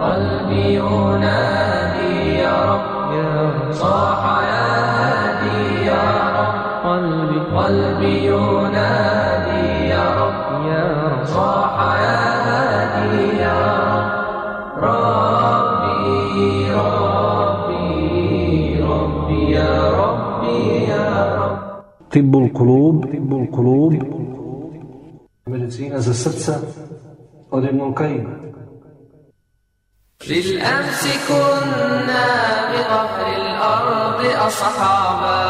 قلبي ينادي يا رب يا رب صاح يا هادي يا رب. قلبي قلبي ينادي يا رب يا رب. صاح يا هادي يا رب. ربي ربي ربي يا ربي يا رب. طب القلوب طب القلوب. Za srca od Ibn Kajima. بالأمس كنا بظهر الأرض أصحابا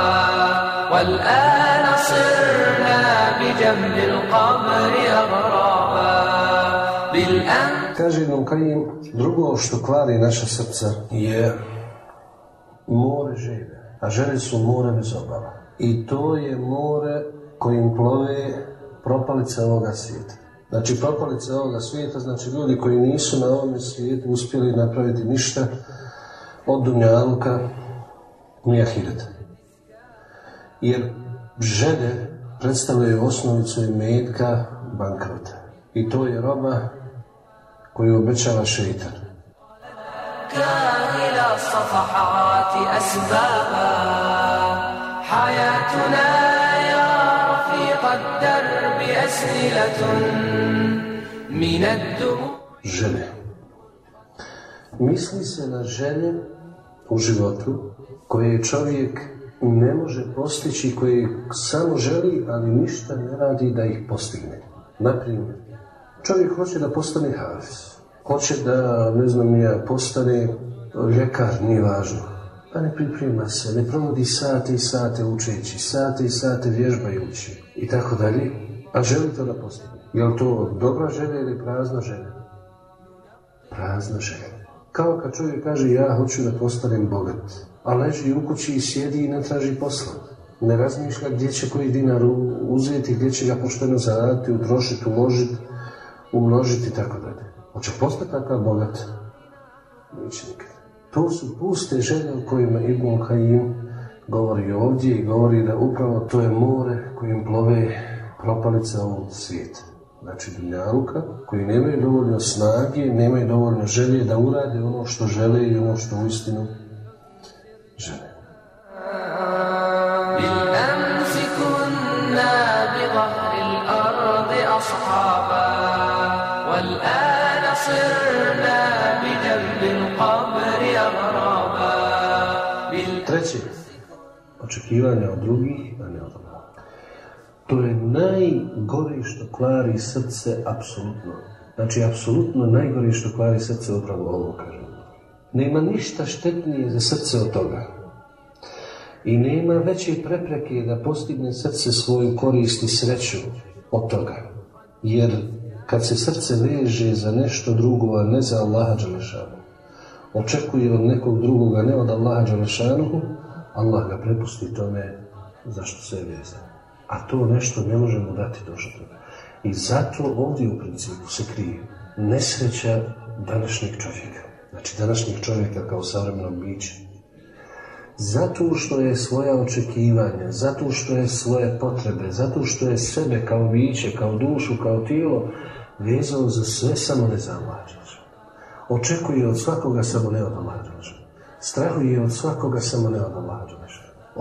والآن صرنا بجنب القبر أغرابا بالأمس Kaže Ibn Kajim, drugo što kvari naša srca je more želje. A želje su more bez obala. I to je more kojim plove propalice ovoga svijeta. Znači propalice ovoga svijeta, znači ljudi koji nisu na ovome svijetu uspjeli napraviti ništa od dunjaluka ni ahireta. Jer želje predstavljaju osnovicu i metka bankrota. I to je roba koju obećava šeitan. إلى الصفحات أسبابا حياتنا يا رفيق الدرب Žene. Misli se na žene u životu koje čovjek ne može postići, koje samo želi, ali ništa ne radi da ih postigne. Naprimjer, čovjek hoće da postane hafiz. Hoće da, ne znam ja, postane ljekar, nije važno. Pa ne priprema se, ne provodi sate i sate učeći, sate i sate vježbajući i tako dalje a želi to da postigne. Je li to dobra želja ili prazna želja? Prazna želja. Kao kad čovjek kaže ja hoću da postanem bogat, a leži u kući i sjedi i ne traži posla. Ne razmišlja gdje će koji dinar uzeti, gdje će ga pošteno zaraditi, utrošiti, uložiti, umnožiti i tako dalje. Hoće postati takav bogat? Neće nikad. To su puste želje o kojima Ibn Kajim govori ovdje i govori da upravo to je more kojim plove propalica ovog svijeta. Znači dunjaluka koji nemaju dovoljno snage, nemaju dovoljno želje da urade ono što žele i ono što uistinu žele. Treće, očekivanja od drugih, a ne od to je najgore što kvari srce, apsolutno. Znači, apsolutno najgore što kvari srce, upravo ovo kažem. Nema ništa štetnije za srce od toga. I nema veće prepreke da postigne srce svoju korist i sreću od toga. Jer kad se srce veže za nešto drugo, a ne za Allaha Đelešanu, očekuje od nekog drugoga, ne od Allaha Đelešanuhu, Allah ga prepusti tome zašto se je vezao. A to nešto ne možemo dati toga. I zato ovdje u principu se krije nesreća današnjeg čovjeka. Znači današnjeg čovjeka kao savremenog bića. Zato što je svoja očekivanja, zato što je svoje potrebe, zato što je sebe kao biće, kao dušu, kao tijelo vezao za sve samo ne. Očekuje od svakoga samo ne. Strahuje od svakoga samo ne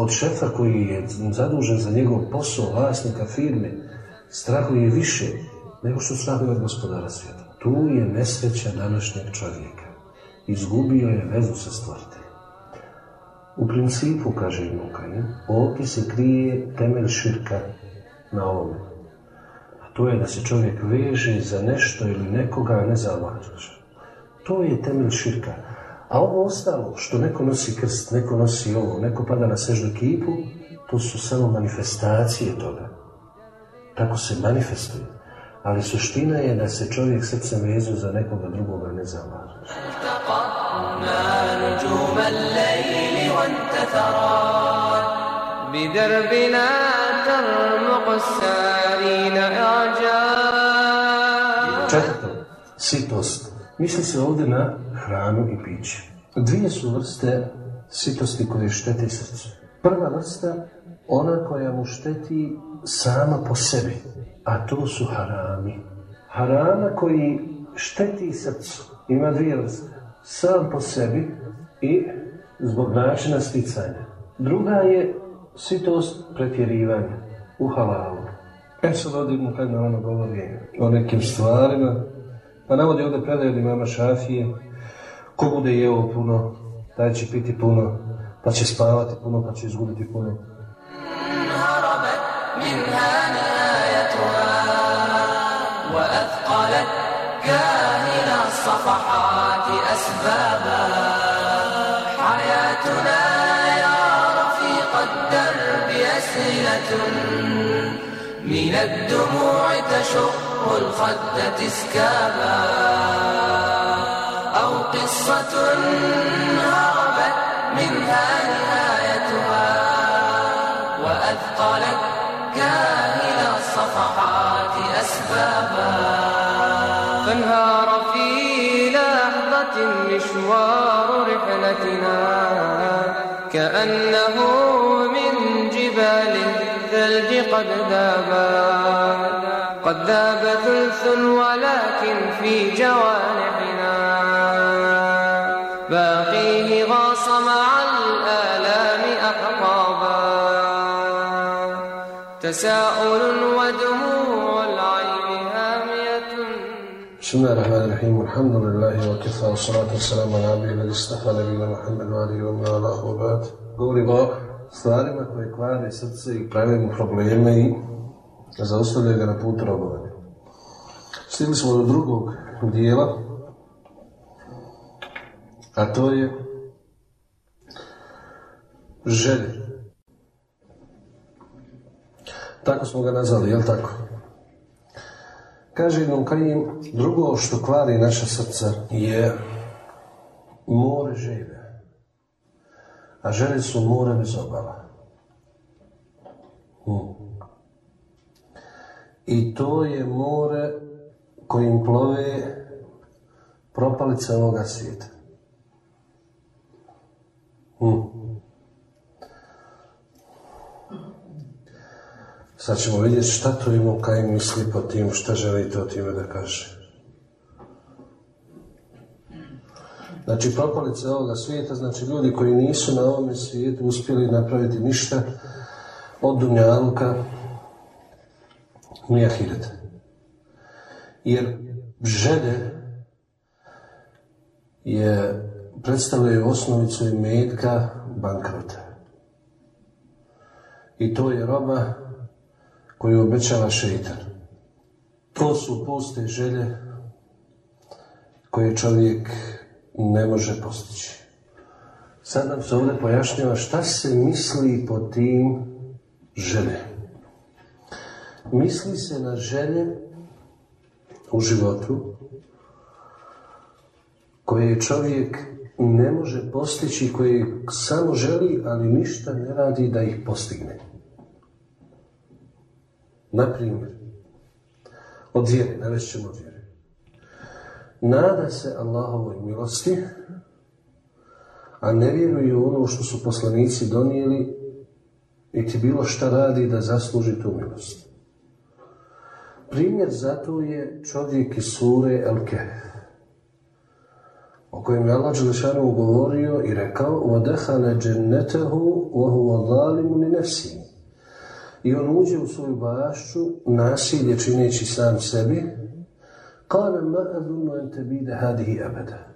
od šefa koji je zadužen za njegov posao, vlasnika firme, strahuje više nego što strahuje od gospodara svijeta. Tu je nesreća današnjeg čovjeka. Izgubio je vezu sa stvoriteljem. U principu, kaže Ibn Kajim, ovdje se krije temelj širka na ovome. A to je da se čovjek veže za nešto ili nekoga, a ne za Allah. To je temelj širka. A ovo ostalo, što neko nosi krst, neko nosi ovo, neko pada na sežnu kipu, to su samo manifestacije toga. Tako se manifestuje. Ali suština je da se čovjek srcem vezu za nekoga drugoga, ne za Allah. التقطنا نجوم الليل وانتثرت بدربنا ترمق السارين إعجاب Četvrto, sitost. Misli se ovdje na hranu i piće. Dvije su vrste sitosti koje šteti srcu. Prva vrsta, ona koja mu šteti sama po sebi, a to su harami. Harama koji šteti srcu. ima dvije vrste. Sam po sebi i zbog načina sticanja. Druga je sitost pretjerivanja u halalu. E sad ovdje mu govori o nekim stvarima, pa navodi ovdje predaj od imama Šafije, ko bude jeo puno, taj će piti puno, pa će spavati puno, pa će izgubiti puno. الصفحات من الدموع تشق الخد تسكابا أو قصة هربت منها نهايتها وأثقلت كاهل الصفحات أسبابا فانهار في لحظة مشوار رحلتنا كأنه من جبال الثلج قد ذابا قد ذاب ثلث ولكن في جوانحنا. باقيه غاص مع الآلام أحقابا. تساؤل ودموع العين هامية. بسم الله الرحمن الرحيم. الحمد لله وكفى والصلاة والسلام على عبده الذي اصطفى نبينا محمد وآله ومن والاه وبعد Govorimo stvarima koje kvare srce i prave mu probleme i zaustavljaju ga na put robovanja. Stigli smo do drugog dijela, a to je želje. Tako smo ga nazvali, jel tako? Kaže Ibn Kajim, drugo što kvari naše srce je more želje. A želje su more bez obala. I to je more kojim plove propalice ovoga svijeta. Hmm. Sad ćemo vidjeti šta to ima kaj misli po tim, šta želite o time da kaže. Znači, propalice ovoga svijeta, znači ljudi koji nisu na ovome svijetu uspjeli napraviti ništa od Dunjaluka ni Ahiret. Jer želje je predstavljaju osnovicu i metka bankrota. I to je roba koju obećava šeitan. To su puste želje koje čovjek ne može postići. Sad nam se ovdje pojašnjava šta se misli po tim želje. Misli se na želje u životu koje čovjek ne može postići, koje samo želi, ali ništa ne radi da ih postigne. Na primjer, od vjere, navest ćemo od vjere. Nada se Allahovoj milosti, a ne vjeruje u ono što su poslanici donijeli, niti bilo šta radi da zasluži tu milost. Primjer za to je čovjek iz sure El Kehf, o kojem je Allah Đelešanu govorio i rekao وَدَحَلَ جَنَّتَهُ وَهُوَ ظَالِمُ لِنَفْسِهِ i on uđe u svoju bašću, nasilje čineći sam sebi, قال ما أظن أن تبيد هذه أبدا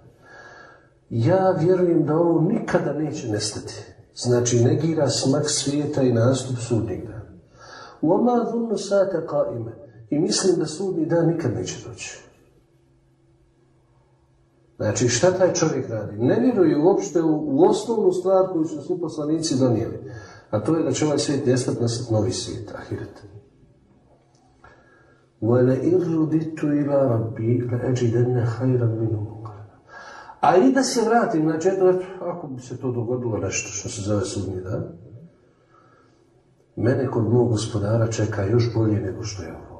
Ja vjerujem da ovo nikada neće nestati. Znači, negira smak svijeta i nastup sudnjeg dana. وَمَا ظُنُّ سَاته قَائِمَ I mislim da sudnji dan nikad neće doći. Znači, šta taj čovjek radi? Ne vjeruje uopšte u, u osnovnu stvar koju su svi poslanici donijeli. A to je da će ovaj svijet nestati nastati novi svijet, ahiret. وَلَئِنْ رُدِتُ إِلَىٰ رَبِّي لَأَجِدَنَّ خَيْرًا مِنُهُ A i da se vratim, znači, eto, ako bi se to dogodilo nešto što se zove sudnji dan, mene kod mog gospodara čeka još bolje nego što je ovo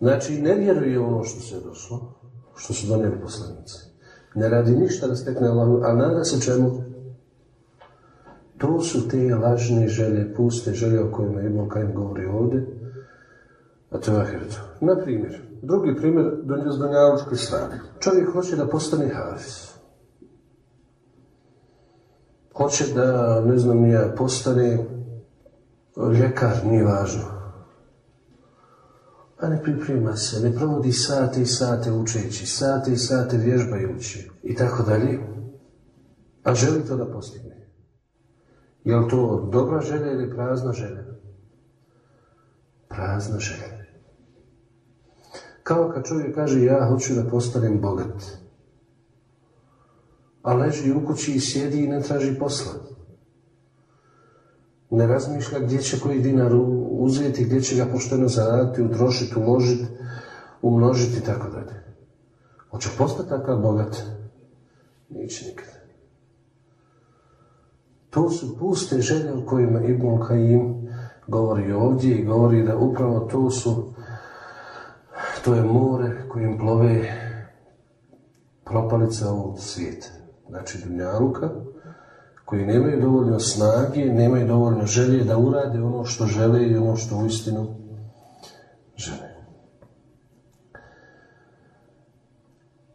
Znači, ne vjeruje ono što se je došlo, što su donijeli poslanici. Ne radi ništa da stekne Allah, a nada se čemu? To su te lažne želje, puste želje o kojima Ibn Kajim govori ovdje, A to je ahiretu. Na primjer, drugi primjer s dunjalučke strane. Čovjek hoće da postane hafiz. Hoće da, ne znam ja, postane ljekar, nije važno. A ne priprema se, ne provodi sate i sate učeći, sate i sate vježbajući i tako dalje. A želi to da postigne. Je li to dobra želja ili prazna želja? Prazna želja. Kao kad čovjek kaže ja hoću da postanem bogat. A leži u kući i sjedi i ne traži posla. Ne razmišlja gdje će koji dinar uzeti, gdje će ga pošteno zaraditi, utrošiti, uložiti, umnožiti i tako dalje. Hoće postati takav bogat? Neće nikada. To su puste želje o kojima Ibn Kajim govori ovdje i govori da upravo to su to je more kojim plove propalica ovog svijeta. Znači Dunjaluka, koji nemaju dovoljno snage, nemaju dovoljno želje da urade ono što žele i ono što uistinu žele.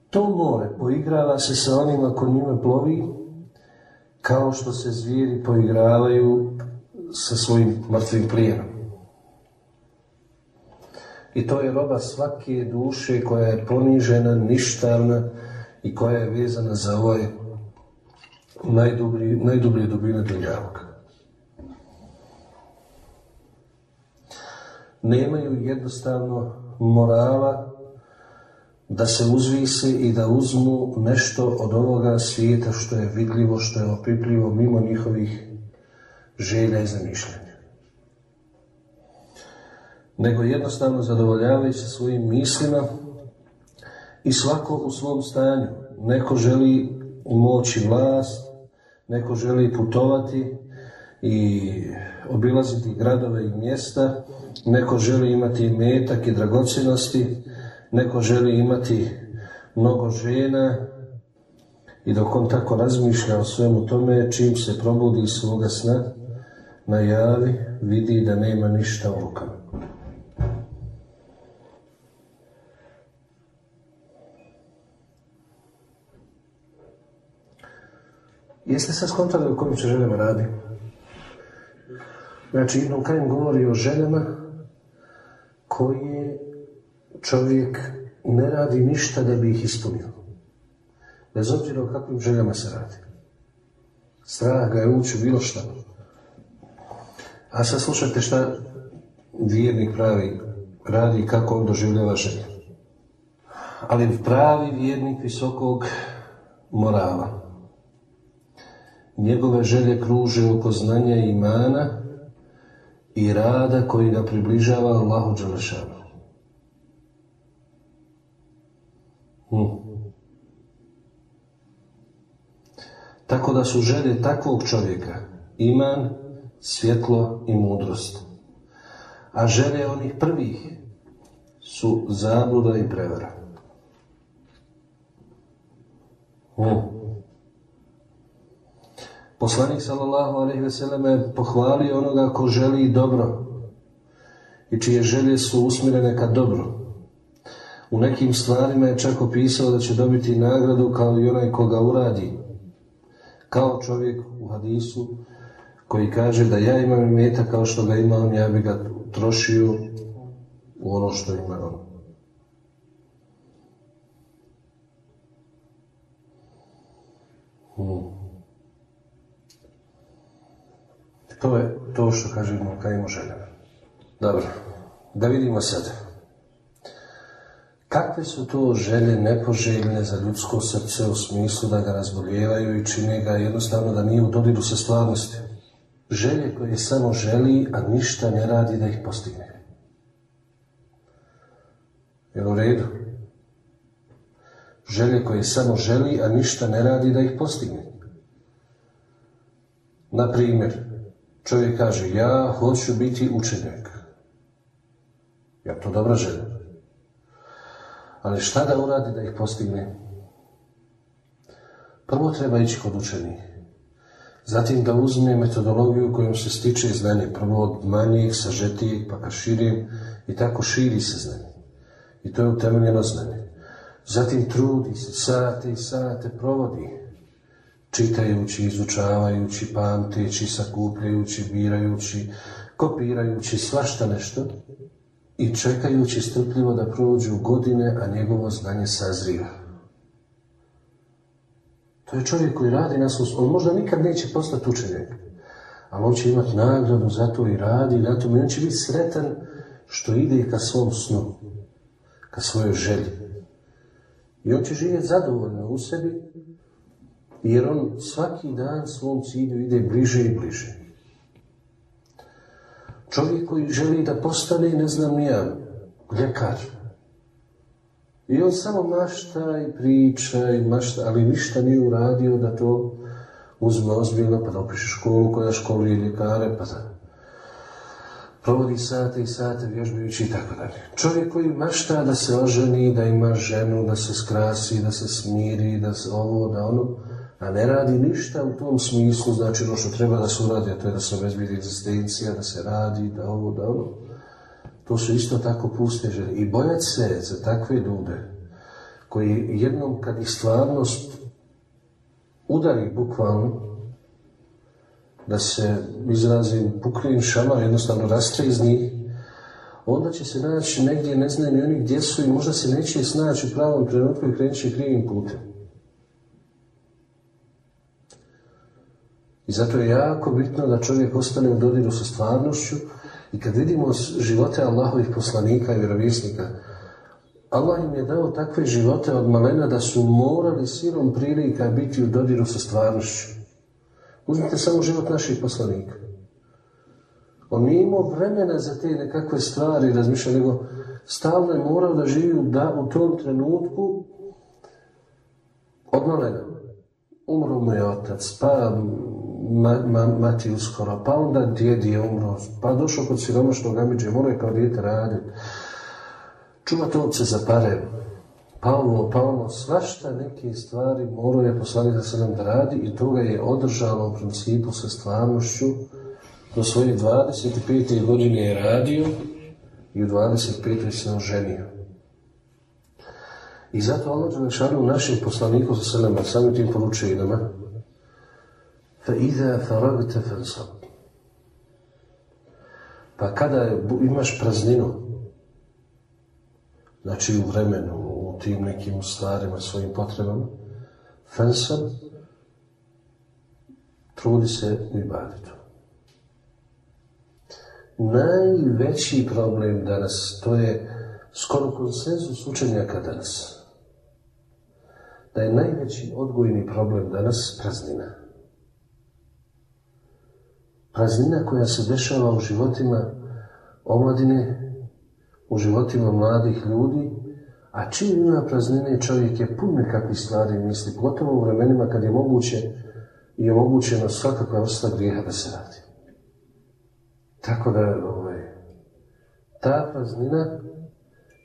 To more poigrava se sa onima ko njime plovi, kao što se zvijeri poigravaju sa svojim mrtvim plijenom. I to je roba svake duše koja je ponižena, ništavna i koja je vezana za ovaj najdublji, najdublje dubine. Nemaju jednostavno morala da se uzvise i da uzmu nešto od ovoga svijeta što je vidljivo, što je opipljivo mimo njihovih želja i zamišljanja nego jednostavno zadovoljavaju se svojim mislima i svako u svom stanju. Neko želi moći vlast, neko želi putovati i obilaziti gradove i mjesta, neko želi imati metak i dragocjenosti, neko želi imati mnogo žena. I dok on tako razmišlja o svemu tome, čim se probudi iz svoga sna, najavi, vidi da nema ništa u rukama. Jeste sad skontali o kojim se ženama radi? Znači, Ibn Kajim govori o ženama koje čovjek ne radi ništa da bi ih ispunio. Bez obzira o kakvim željama se radi. Strah ga je ući bilo šta. A sad slušajte šta vjernik pravi radi i kako on doživljava želje. Ali pravi vjernik visokog morala njegove želje kruže oko znanja imana i rada koji ga približava Allahu Đelešanu. Hm. Tako da su želje takvog čovjeka iman, svjetlo i mudrost. A želje onih prvih su zabluda i prevara. Hm. Poslanik sallallahu alejhi ve selleme pohvalio onoga ko želi dobro i čije želje su usmjerene ka dobro. U nekim stvarima je čak opisao da će dobiti nagradu kao i onaj koga uradi. Kao čovjek u hadisu koji kaže da ja imam imeta kao što ga ima on, ja bi ga trošio u ono što ima on. Hmm. To je to što kaže Ibn Kajim Dobro, da vidimo sad. Kakve su to želje nepoželjne za ljudsko srce u smislu da ga razboljevaju i čine ga jednostavno da nije u dodiru sa stvarnosti? Želje koje samo želi, a ništa ne radi da ih postigne. Je u redu? Želje koje samo želi, a ništa ne radi da ih postigne. Na primjer, Čovjek kaže, ja hoću biti učenjak. Ja to dobro želim. Ali šta da uradi da ih postigne? Prvo treba ići kod učenih. Zatim da uzme metodologiju kojom se stiče znanje. Prvo od manjih, sažetijeg, pa ka širim I tako širi se znanje. I to je utemeljeno znanje. Zatim trudi se, sate i sate provodi, čitajući, izučavajući, pamteći, sakupljajući, birajući, kopirajući svašta nešto i čekajući strpljivo da prođu godine, a njegovo znanje sazriva. To je čovjek koji radi na svom... On možda nikad neće postati učenjak, ali on će imati nagradu za to i radi na tome. I on će biti sretan što ide ka svom snu, ka svojoj želji. I on će živjeti zadovoljno u sebi, jer on svaki dan svom cilju ide bliže i bliže. Čovjek koji želi da postane, ne znam ja, ljekar. I on samo mašta i priča i mašta, ali ništa nije uradio da to uzme ozbiljno, pa da opiše školu koja školuje ljekare, pa da provodi sate i sate vježbajući i tako dalje. Čovjek koji mašta da se oženi, da ima ženu, da se skrasi, da se smiri, da se ovo, da ono, a ne radi ništa u tom smislu, znači ono što treba da se uradi, a to je da se obezbidi egzistencija, da se radi, da ovo, da ono. To su isto tako puste želje. I bojat se za takve ljude, koji jednom kad ih stvarnost udari bukvalno, da se izrazim puklim šamar, jednostavno rastre iz njih, onda će se naći negdje, ne znaju ni oni gdje su i možda se neće snaći u pravom trenutku i krenut krivim putem. I zato je jako bitno da čovjek ostane u dodiru sa stvarnošću i kad vidimo živote Allahovih poslanika i vjerovjesnika, Allah im je dao takve živote od malena da su morali silom prilika biti u dodiru sa stvarnošću. Uzmite samo život naših poslanika. On nije imao vremena za te nekakve stvari razmišljati, nego stalno je morao da živi da, u tom trenutku od malena. Umro mu je otac, pa ma, ma, mati uskoro, pa onda djed je umro, pa došao kod siromašnog amiđe, morao je kao dijete raditi. Čuvati ovce za pare, pa ono, pa ono, svašta neke stvari morao je poslanik za nam da radi i to ga je održalo u principu sa stvarnošću. Do svoje 25. godine je radio i u 25. se oženio. I zato Allah Đelešanu u našem poslaniku sa selema, samim tim poručuje فَإِذَا فَرَغْتَ فَنْصَبْ Pa kada imaš prazninu, znači u vremenu, u tim nekim stvarima, svojim potrebama, fensab, trudi se u ibaditu. Najveći problem danas, to je skoro konsenzus učenjaka danas, da je najveći odgojni problem danas praznina. Praznina koja se dešava u životima omladine, u životima mladih ljudi, a čim ima praznine, čovjek je pun nekakvih stvari misli, pogotovo u vremenima kad je moguće i omogućeno svakakva vrsta grijeha da se radi. Tako da, ovaj, ta praznina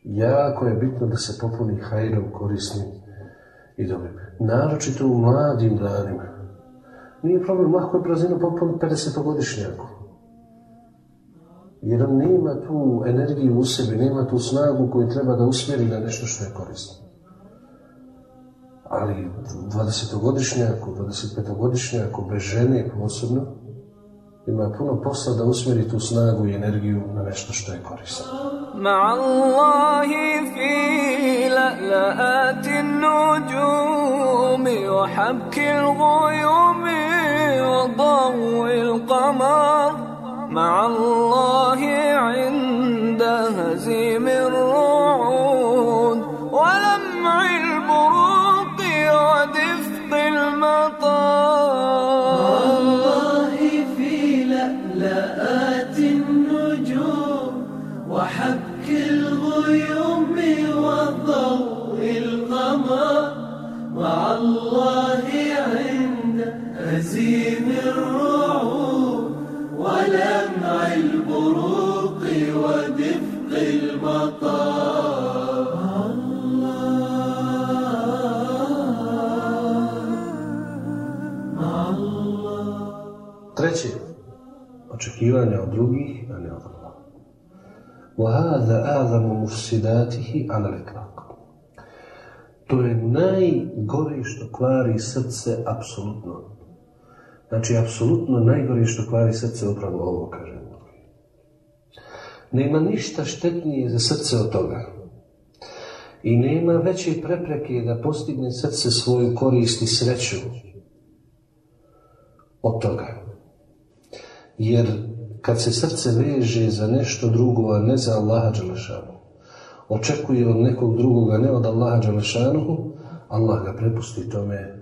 jako je bitno da se popuni hajrom korisnim i dobrim. Naročito u mladim danima Nije problem, lahko je prazninu popuniti 50-godišnjaku. Jer on nema tu energiju u sebi, nema tu snagu koju treba da usmjeri na nešto što je korisno. Ali 20-godišnjaku, 25-godišnjaku, bez žene posebno, ima puno posla da usmjeri tu snagu i energiju na nešto što je korisno. مع الله في لألآت النجوم وحبك الغيوم وضوء القمر. مع الله عند هزيم الرعود Treće, očekivanja od drugih, a ne od Allah. وهذا أعظم مفسداته على الإطلاق To je najgore što kvari srce apsolutno. Znači, apsolutno najgore što kvari srce upravo ovo, kažem. Nema ništa štetnije za srce od toga. I nema veće prepreke da postigne srce svoju korist i sreću od toga. Jer kad se srce veže za nešto drugo, a ne za Allaha Đelešanu, očekuje od nekog drugoga, ne od Allaha Đelešanu, Allah ga prepusti tome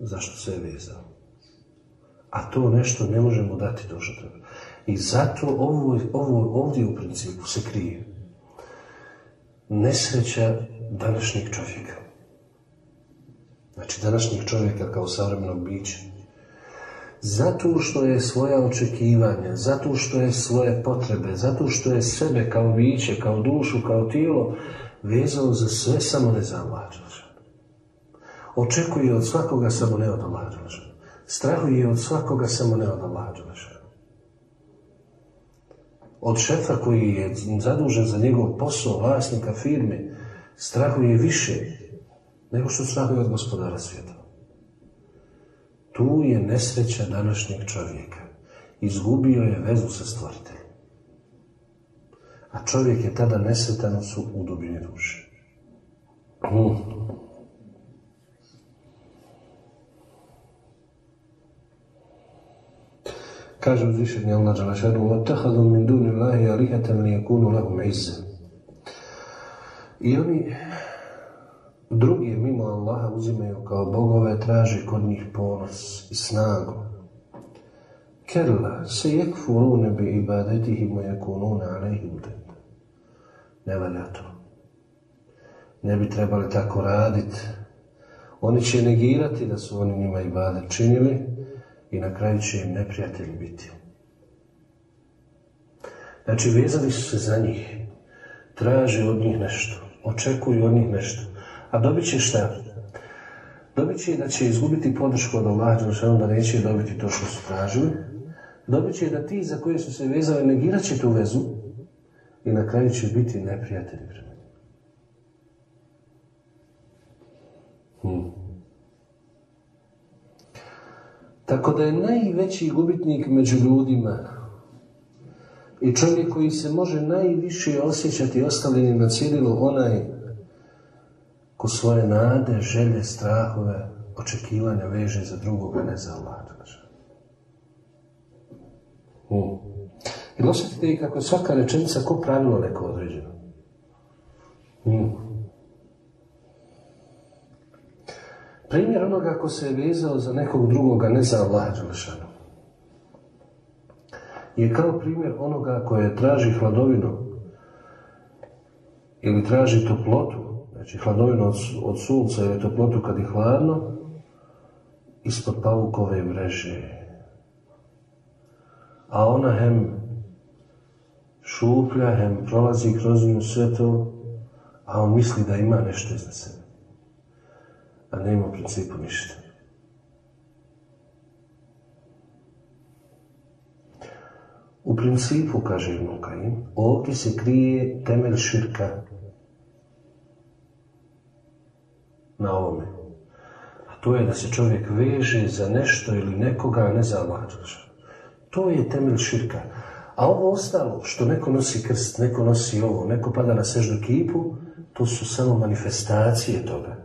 zašto se je vezao. A to nešto ne možemo dati to što treba. I zato ovo, ovo ovdje u principu se krije nesreća današnjeg čovjeka. Znači današnjeg čovjeka kao savremenog bića. Zato što je svoja očekivanja, zato što je svoje potrebe, zato što je sebe kao biće, kao dušu, kao tijelo vezao za sve samo ne za Allah Očekuje od svakoga samo ne od Allah Strahuje od svakoga samo ne od Od šefa koji je zadužen za njegov posao, vlasnika firme, strahuje više nego što strahuje od gospodara svijeta. Tu je nesreća današnjeg čovjeka. Izgubio je vezu sa stvoriteljem. A čovjek je tada nesretan su u dubini duše. Mm. Kaže uzvišenje Allah Đalašanu وَتَحَذُوا مِنْ دُونِ اللَّهِ أَلِهَةً لِيَكُونُ لَهُمْ عِزَّ I oni drugi mimo Allaha uzimaju kao bogove, traži kod njih ponos i snagu. Kella se yekfurune bi ibadetihim yakununa alaihim Ne valja to. Ne bi trebali tako raditi. Oni će negirati da su oni njima ibadet činili i na kraju će im neprijatelji biti. Znači, vezali su se za njih. Traže od njih nešto. Očekuju od njih nešto. A dobit će šta? Dobit će da će izgubiti podršku od Allaha da neće dobiti to što su tražili. Dobit će da ti za koje su se vezali negirat će tu vezu i na kraju će biti neprijatelji prema hmm. Tako da je najveći gubitnik među ljudima i čovjek koji se može najviše osjećati ostavljenim na cjedilu onaj ko svoje nade, želje, strahove, očekivanja veže za drugoga, ne za Allah. Hmm. I osjetite i kako je svaka rečenica ko pravilo neko određeno. Hmm. Primjer onoga ko se je vezao za nekog drugoga, ne za Allah je kao primjer onoga koje traži hladovinu ili traži toplotu Znači hladovinu od, od sunca ili toplotu kad je hladno, ispod pavukove mreže. A ona hem šuplja, hem prolazi kroz nju sve to, a on misli da ima nešto iznad sebe. A nema u principu ništa. U principu, kaže Ibn ovdje se krije temelj širka, na ovome. A to je da se čovjek veže za nešto ili nekoga, a ne za Allah. To je temelj širka. A ovo ostalo, što neko nosi krst, neko nosi ovo, neko pada na sežnu kipu, to su samo manifestacije toga.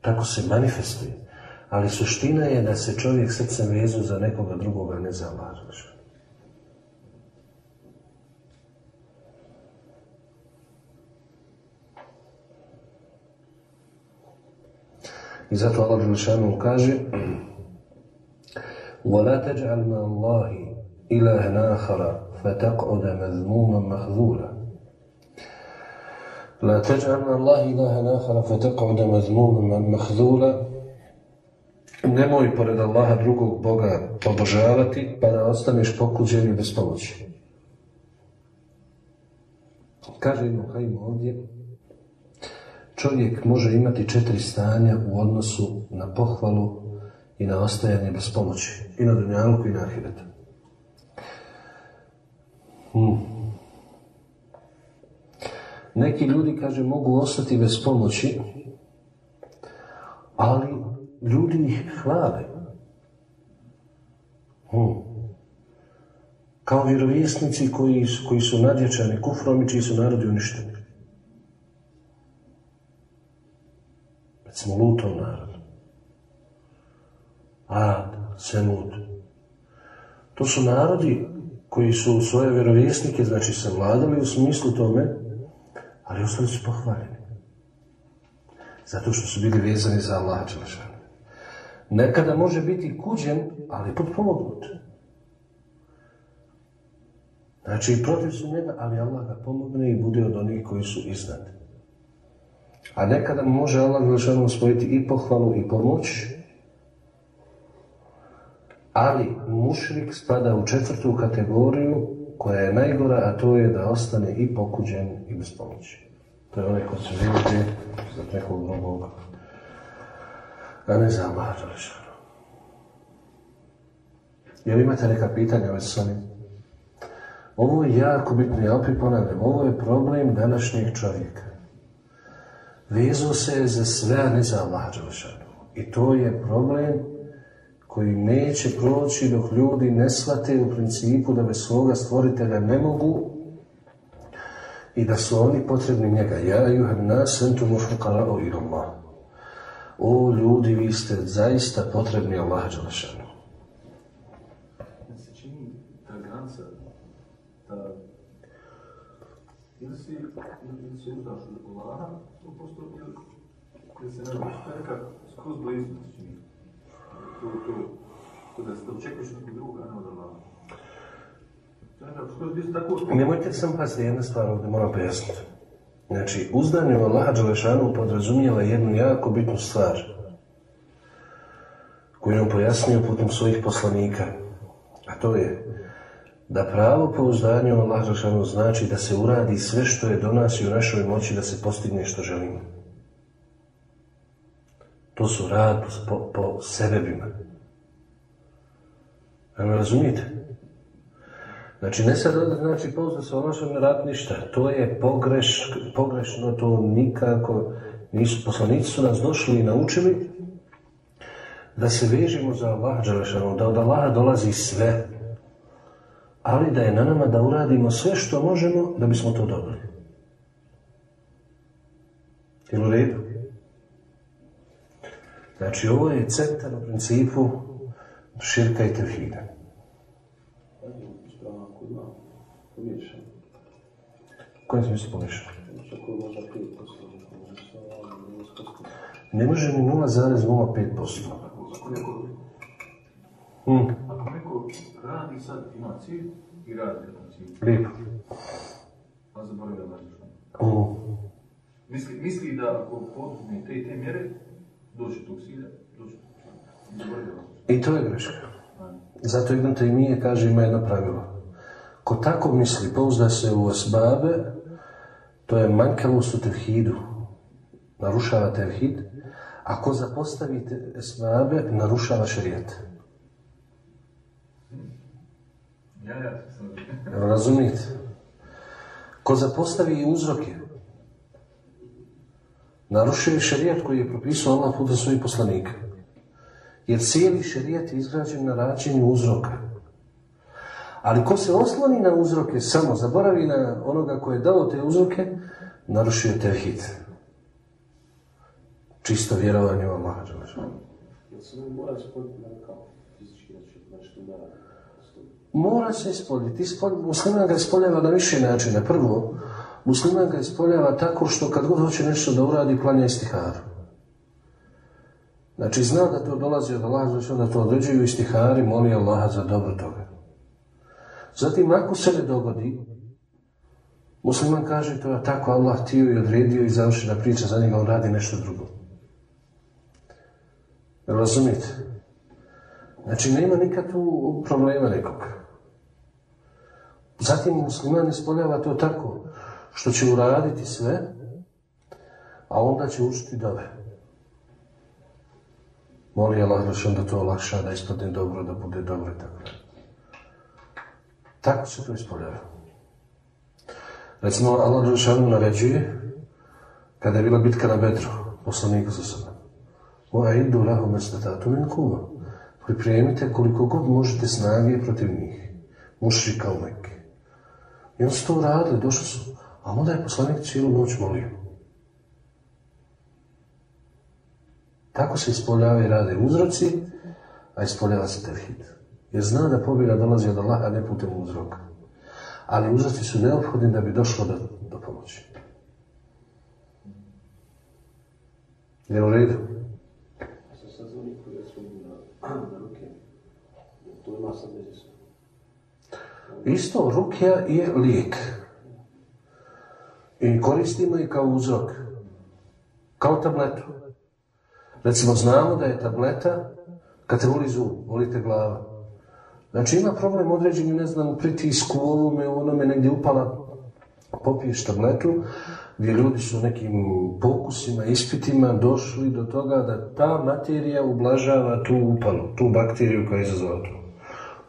Tako se manifestuje. Ali suština je da se čovjek srcem vezu za nekoga drugoga, ne za Allah. I zato Allah Đelešanu kaže وَلَا تَجْعَلْ مَا اللَّهِ إِلَهَ آخَرَ فَتَقْعُدَ مَذْمُومًا مَخْذُولًا لا تجعل مع الله إلها آخر فتقعد مذموما مخذولا Nemoj pored Allaha drugog Boga obožavati, pa da ostaneš pokuđen i bez pomoći. Kaže Ibn Hajim ovdje, čovjek može imati četiri stanja u odnosu na pohvalu i na ostajanje bez pomoći. I na dunjalku i na ahiretu. Hmm. Neki ljudi, kaže, mogu ostati bez pomoći, ali ljudi ih hvale. Hmm. Kao vjerovjesnici koji, koji su nadječani kufrom čiji su narodi uništeni. Recimo Lutov narod. Ad, Semud. To su narodi koji su svoje vjerovjesnike, znači savladali u smislu tome, ali ostali su pohvaljeni. Zato što su bili vezani za Allaha. Nekada može biti kuđen, ali potpomognut. Znači, protiv su njega, ali Allah ga pomogne i bude od onih koji su iznad. A nekada može Allah spojiti i pohvalu i pomoć, ali mušrik spada u četvrtu kategoriju koja je najgora, a to je da ostane i pokuđen i bez pomoći. To je onaj ko se živi za nekog drugog, a ne za Allah Đelešanu. Jel imate neka pitanja već s? Ovo je jako bitno, ja opet ponavljam, ovo je problem današnjeg čovjeka. Vezo se za sve, a ne za Allah. I to je problem koji neće proći dok ljudi ne shvate u principu da bez svoga stvoritelja ne mogu i da su oni potrebni njega. Ja juhan nas entum ufuqara'u ila Allah. O ljudi, vi ste zaista potrebni Allah Đelešanu. Se čini ta. Ili si, ili si uzdaš od Allaha, 100%, ili, ili se da. Nemojte sam paziti jedna stvar ovdje moram pojasniti. Znači, uzdanje u Allaha Đelešanu podrazumijeva jednu jako bitnu stvar koju je on pojasnio putem svojih poslanika. A to je da pravo pouzdanje u Đelešanu znači da se uradi sve što je do nas i u našoj moći da se postigne što želimo. To su rad po, po sebebima. Me razumijete? Znači, ne sad znači pouzda se što ne rad ništa. To je pogreš, pogrešno, to nikako nisu. Poslanici su nas došli i naučili da se vežimo za Allah, da od Allaha dolazi sve, ali da je na nama da uradimo sve što možemo da bismo to dobili. Jel u redu? Znači, ovo je centar u principu širka i tevhida. Ispravno, ako ima pomiješan. Kojim se misli pomešano? Ako je možda 5%, možda sa nije skosno. Ne može ni 0,05%. Ako neko, Hmm, neko radi sad, ima cilj i radi na tom cilju, lijepo. a zaboravlja na nešto. Hmm. Misli, misli da ako poduzme te i te mjere, doći do tog cilja, doći do tog cilja. I to je greška. Zato Ibn Taymiye kaže ima jedno pravilo. Ko tako misli, pouzda se u osbabe, to je manjkavost u tevhidu. Narušava tevhid. Ako zapostavite esbabe, narušava šarijet. Ja, ja, sam Jel Razumijete? Ko zapostavi uzroke, narušuje šarijet koji je propisao Allah putem svojih poslanika. Jer cijeli šarijet je izgrađen na rađenju uzroka. Ali ko se osloni na uzroke samo, zaboravi na onoga ko je dao te uzroke, narušio je tevhid. Čisto vjerovanje u. Đelešanu. Jel se mora spoditi na kao fizički znači nešto da Mora se ispoljiti. Ispolj- Musliman ga ispoljava na više načina. Prvo, musliman ga ispoljava tako što kad god hoće nešto da uradi, klanja istiharu. Znači, zna da to dolazi od Allaha, znači da to određuju istihari, moli Allaha za dobro toga. Zatim, ako se ne dogodi, musliman kaže to je tako Allah htio i odredio i završena priča za njega, on radi nešto drugo. Jel Razumijete? Znači, nema nikakvu problema nekog. Zatim musliman ispoljava to tako što će uraditi sve, a onda će učiti dove. Moli Allah da to olakša, da ispadne dobro, da bude dobro i tako Tako se to ispoljava. Recimo, Allah Žešanu naređuje kada je bila bitka na Bedru, poslaniku za sebe. Wa idu lahu mestata, min kuma. Pripremite koliko god možete snage protiv njih. Mušrika u Mekke. I oni su to uradili, došli su. A onda je poslanik cijelu noć molio. Tako se ispoljavaju i rade uzroci, a ispoljava se tevhid. Jer zna da pobjeda dolazi od Allaha, ne putem uzroka. Ali uzroci su neophodni da bi došlo do, do pomoći. Je u redu? Sam sad za onih koji su na, na ruke. To ima sad veze Isto, rukja je lijek. I koristimo i kao uzrok. Kao tabletu. Recimo, znamo da je tableta kad te voli zub, volite glava. Znači, ima problem određeni, ne znam, pritisku, ovome, onome, negdje upala. Popiješ tabletu, gdje ljudi su nekim pokusima, ispitima došli do toga da ta materija ublažava tu upalu, tu bakteriju koja je izazvala to.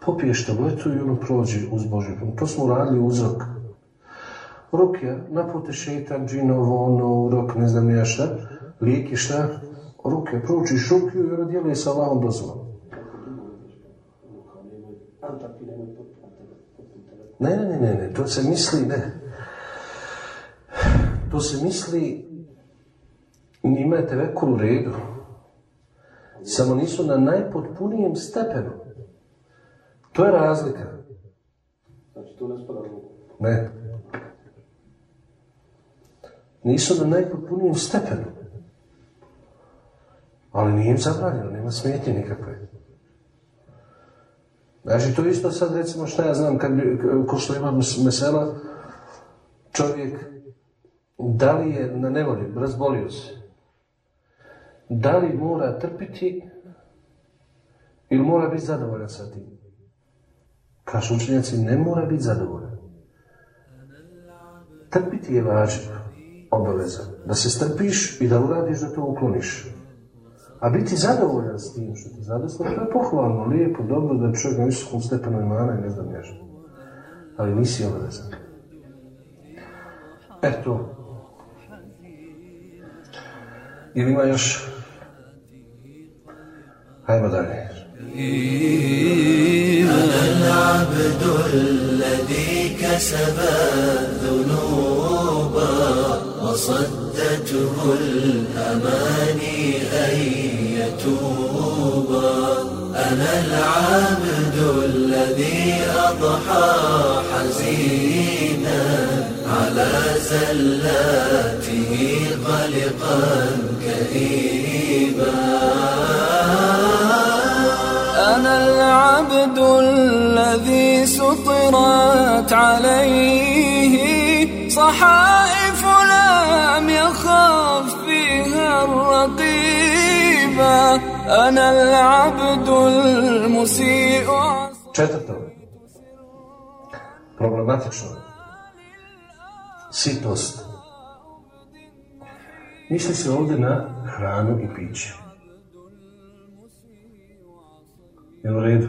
Popiješ tabletu i ono prođe uz Božju. To smo uradili uzrok. Rukja, napute šetan, džinovo, ono, rok, ne znam ja šta, lijek je šta, ruke, proučiš rukju i ono djeluje sa Allahom. Ne, ne, ne, ne, ne, to se misli, ne. To se misli, njima je tevekul u redu. Samo nisu na najpotpunijem stepenu. To je razlika. Znači, to ne spada. Ne. Nisu na najpotpunijem stepenu. Ali nije im zabranjeno, nema smetnje nikakve. Znači, to isto sad, recimo, šta ja znam, kad bi, ko što ima mes- mesela, čovjek, da li je na nevolji, razbolio se, da li mora trpiti ili mora biti zadovoljan sa tim? Kažu učenjaci, ne mora biti zadovoljan. Trpiti je važno, obaveza. Da se strpiš i da uradiš da to ukloniš. A biti zadovoljan s tim što ti zadesno, to je pohvalno, lijepo, dobro da je čovjek na visokom stepenu imana i ne znam nešto. Ali nisi obavezan. Eto. Ili ima još? Hajmo dalje. العبد الذي كسب الذنوب وصدته الأماني أن يتوب أنا العبد الذي أضحى حزينا على زلاته قلقا كئيبا أنا العبد الذي سطرت عليه صحائف لم يخف فيها الرقيبة أنا العبد المسيء Četvrto. Problematično. Sitost. Misli se ovdje na hranu i piće. Jel u redu?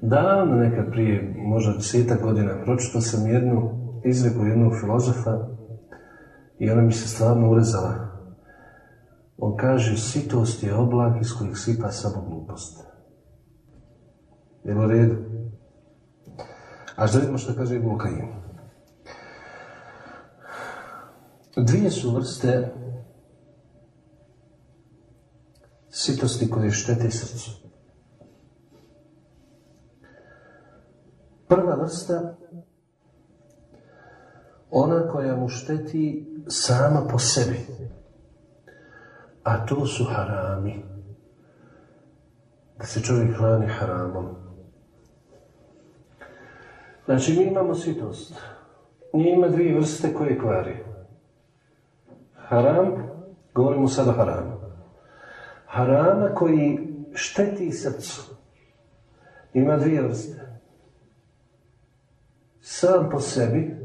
Davno nekad prije, možda desetak godina, pročitao sam jednu izreku jednog filozofa i ona mi se stvarno urezala. On kaže, sitost je oblak iz kojeg sipa samo glupost. Jel u redu? A što vidimo što kaže Ibn Kajim. Dvije su vrste sitosti koje štete srcu. Prva vrsta, ona koja mu šteti sama po sebi, a to su harami. Da se čovjek hrani haramom. Znači, mi imamo sitost. Nije ima dvije vrste koje kvari. Haram, govorimo sad o haramu. Harama koji šteti srcu. Ima dvije vrste. Sam po sebi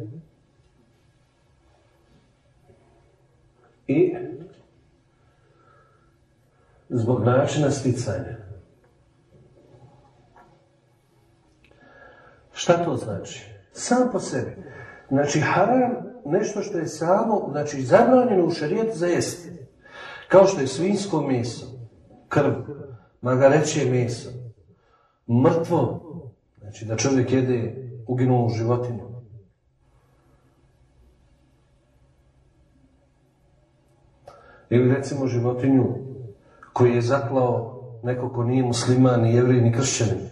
i zbog načina sticanja. Šta to znači? Sam po sebi. Znači, haram, nešto što je samo, znači, zabranjeno u šarijetu za jesti. Kao što je svinsko meso, krv, magareće meso, mrtvo, znači da čovjek jede uginulu životinju. Ili recimo životinju koju je zaklao neko ko nije musliman, ni jevrij, ni kršćanin.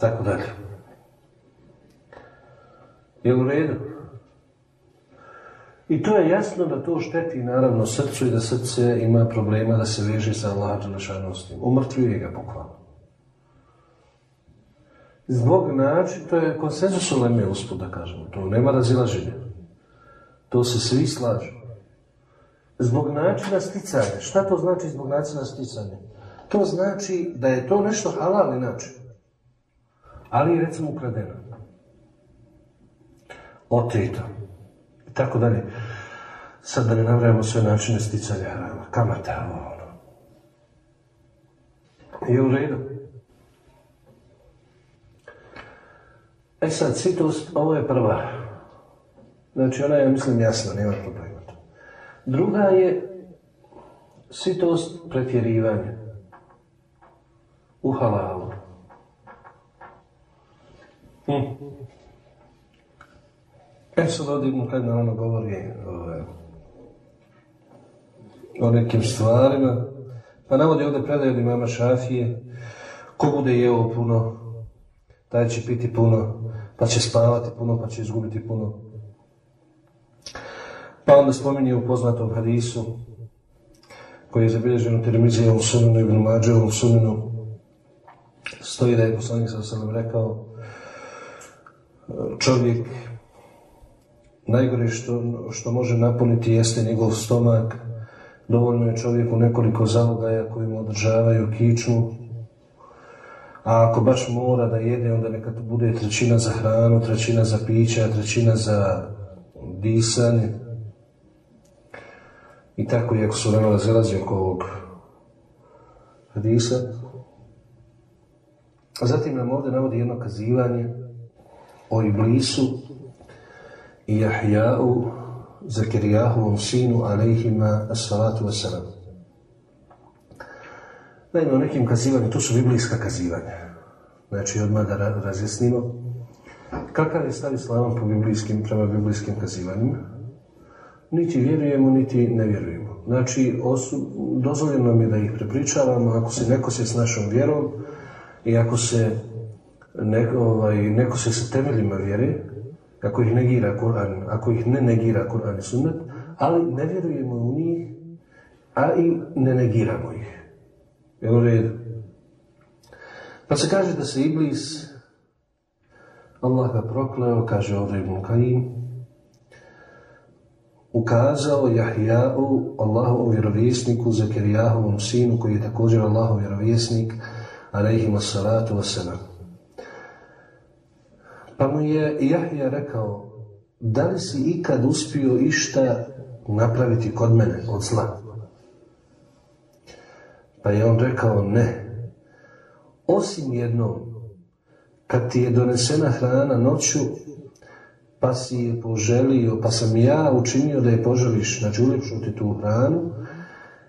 Tako dalje. Je u redu? I to je jasno da to šteti naravno srcu i da srce ima problema da se veže sa Allah Đelešanostim. Umrtvuje ga bukvalno. Zbog načina, to je konsenzus u Leme uspud da kažemo, to nema razilaženja. To se svi slažu. Zbog načina sticanja. Šta to znači zbog načina sticanja? To znači da je to nešto halal način. Ali je recimo ukradeno. Oteto. I tako dalje. Sad da ne navrajamo sve načine sticanja harama. Kamata, ovo, ono. Je u redu? E sad, sitost, ovo je prva. Znači, ona je, mislim, jasna, nema problema. Druga je sitost pretjerivanja u halalu. Hm. E sad ovdje Ibn Qayyim naravno govori o, o nekim stvarima. Pa navodi ovdje predaj od imama Šafije. Ko bude jeo puno, taj će piti puno, pa će spavati puno, pa će izgubiti puno. Pa onda spominje u poznatom hadisu koji je zabilježen u Tirmizijevom suninu i Mađevom suninu stoji da je poslanik sa sam rekao čovjek najgore što, što može napuniti jeste njegov stomak dovoljno je čovjeku nekoliko zalogaja koji mu održavaju kičmu a ako baš mora da jede onda neka to bude trećina za hranu, trećina za piće, trećina za disanje i tako, iako su nema razilazi oko ovog hadisa. Zatim nam ovdje navodi jedno kazivanje o Iblisu i Jahja'u, Zakirijahovom sinu, alejhima assalatu wassalam. Naime, o nekim kazivanju, to su biblijska kazivanja. Znači, odmah da razjasnimo. Kakav je stav islama po biblijskim, prema biblijskim kazivanjima? niti vjerujemo, niti ne vjerujemo. Znači, osu, dozvoljeno nam je da ih prepričavamo, ako se neko se s našom vjerom i ako se neko, ovaj, neko se sa temeljima vjere, ako ih negira Kur'an, ako ih ne negira Kur'an i sunnet, ali ne vjerujemo u njih, a i ne negiramo ih. Jel u? Pa se kaže da se Iblis, Allah ga prokleo, kaže ovdje Ibn Kajim, ukazao Jahijau, Allahovom vjerovjesniku, Zakirijahovom sinu, koji je također Allahov vjerovjesnik, alaihima salatu wasalam. Pa mu je Jahija rekao, da li si ikad uspio išta napraviti kod mene od zla? Pa je on rekao, ne. Osim jednom, kad ti je donesena hrana noću, pa si je poželio, pa sam ja učinio da je poželiš, znači uljepšu ti tu hranu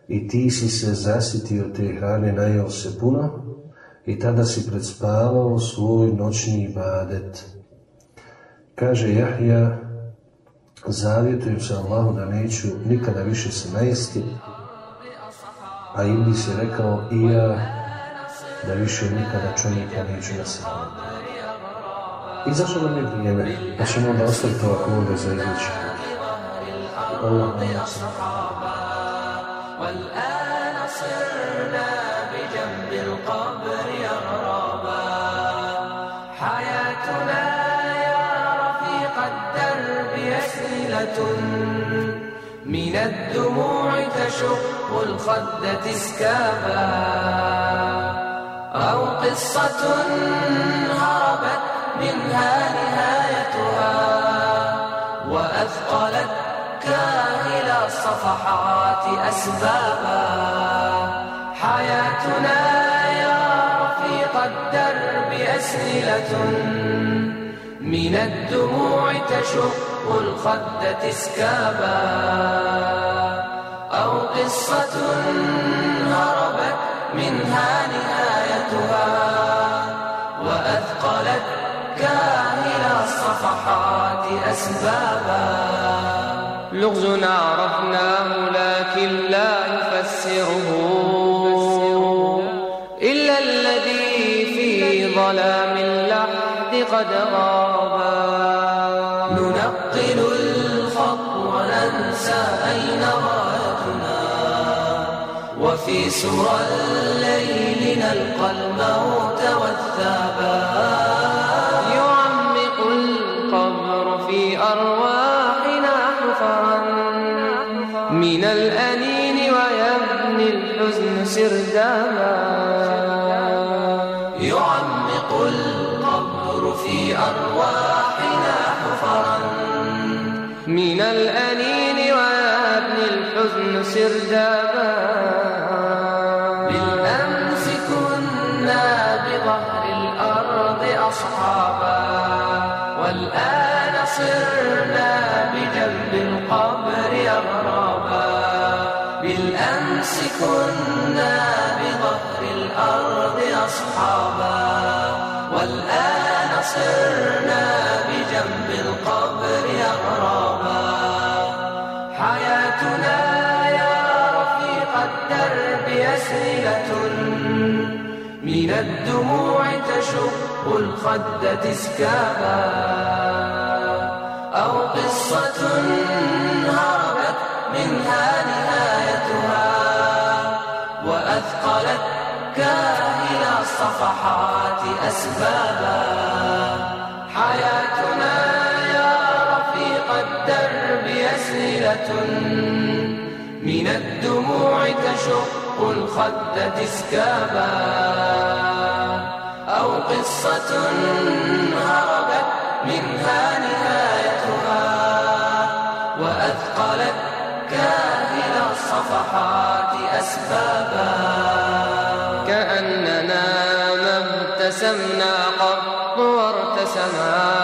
i ti si se zasitio te hrane, najeo se puno i tada si predspavao svoj noćni badet. Kaže Jahja, zavjetujem se Allahu da neću nikada više se najesti, a Iblis je rekao i ja da više nikada čovjeka neću nasjedati. Izašlo nam je vrijeme, pa ćemo onda ostaviti ovako ovdje za idući. Allah nam والآن صرنا بجنب القبر من الدموع تشق الخد تسكابا أو قصة هربت منها نهايتها وأثقلت كاهل الصفحات أسبابا حياتنا يا رفيق الدرب أسئلة من الدموع تشق الخد تسكابا أو قصة هربت منها نهايتها وأثقلت كاهل الصفحات أسبابا لغز عرفناه لكن لا يفسره إلا الذي في ظلام اللحد قد غابا سرى الليل نلقى الموت والثابا يعمق القبر في أرواحنا حفرا. من الأنين ويبني الحزن سردابا يعمق القبر في أرواحنا حفرا. من الأنين ويبني الحزن سردابا الدموع تشق الخد تسكابا أو قصة هربت منها نهايتها وأثقلت كاهل الصفحات أسبابا حياتنا يا رفيق الدرب أسئلة من الدموع تشق الخد تسكابا أو قصة هربت منها نهايتها وأثقلت كاهل الصفحات أسبابا كأننا ما ابتسمنا قط وارتسما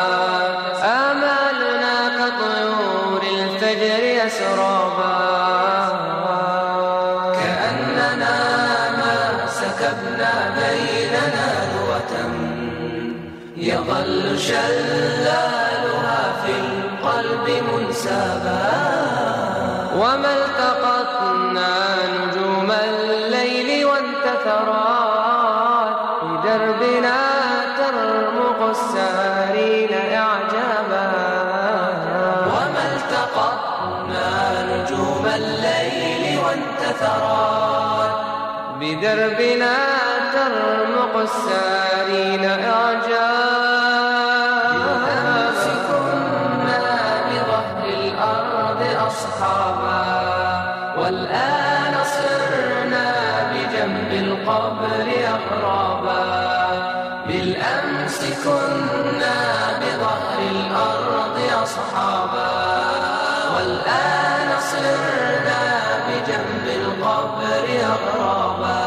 أغرابا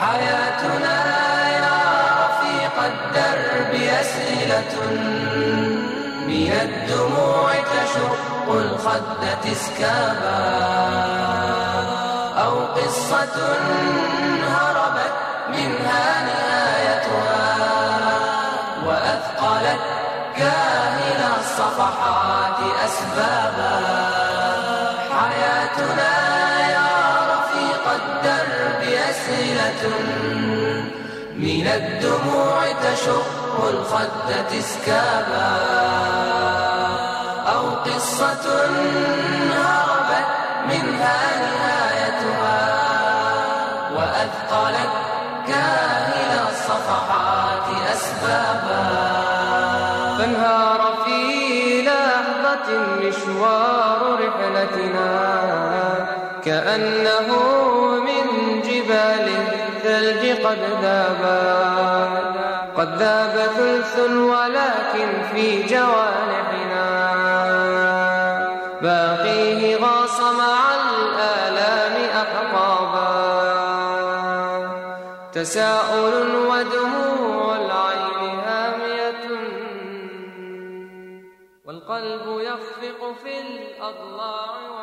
حياتنا يا رفيق الدرب أسئلة. من الدموع تشق الخد تسكابا. أو قصة هربت منها نهايتها. وأثقلت كاهل الصفحات أسبابا من الدموع تشق الخد تسكابا أو قصة هربت منها نهايتها وأثقلت كاهل الصفحات أسبابا فانهار في لحظة مشوار رحلتنا كأنه من جبال الثلج قد ذابا. قد ذاب ثلث ولكن في جوانحنا باقيه غاص مع الآلام أحقابا. تساؤل ودموع العين هامية. والقلب يخفق في الأضلاع